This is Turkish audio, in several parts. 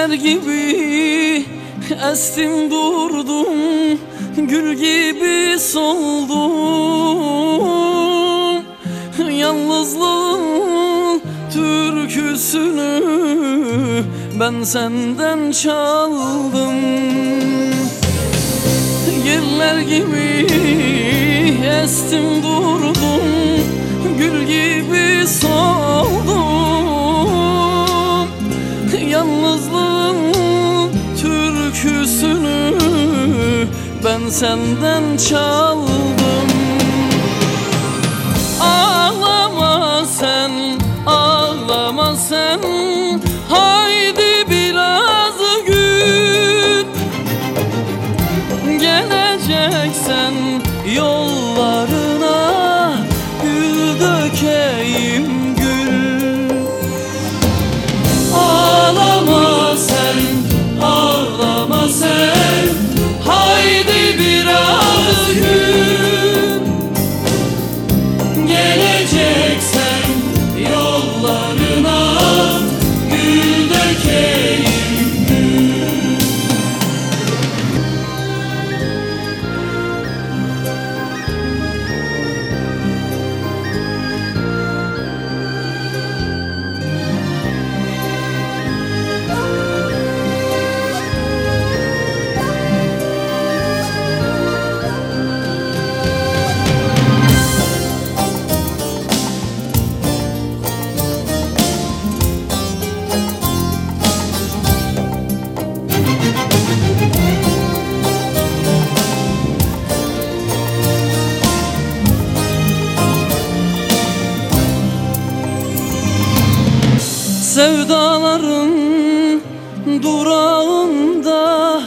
gibi estim durdum Gül gibi soldum. Yalnızlığın türküsünü Ben senden çaldım. Yerler gibi estim durdum Ben senden çaldım. Ağlama sen, ağlama sen. Haydi biraz gül. Geleceksen yollarına Sevdaların durağında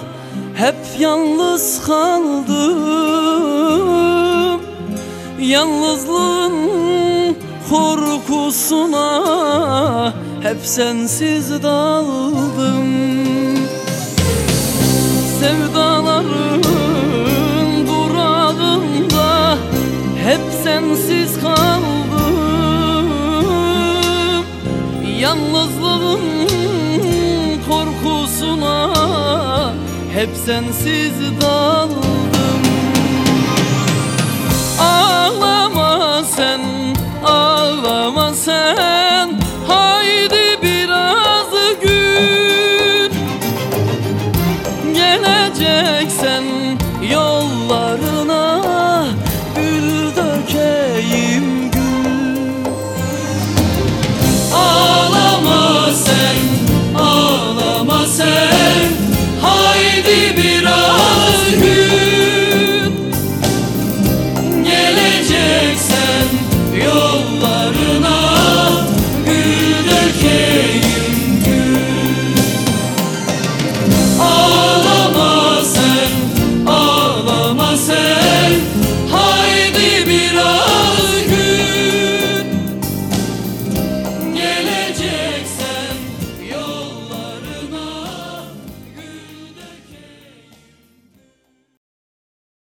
hep yalnız kaldım. Yalnızlığın korkusuna hep sensiz daldım. Sevdaların hep sensiz daldım Baby,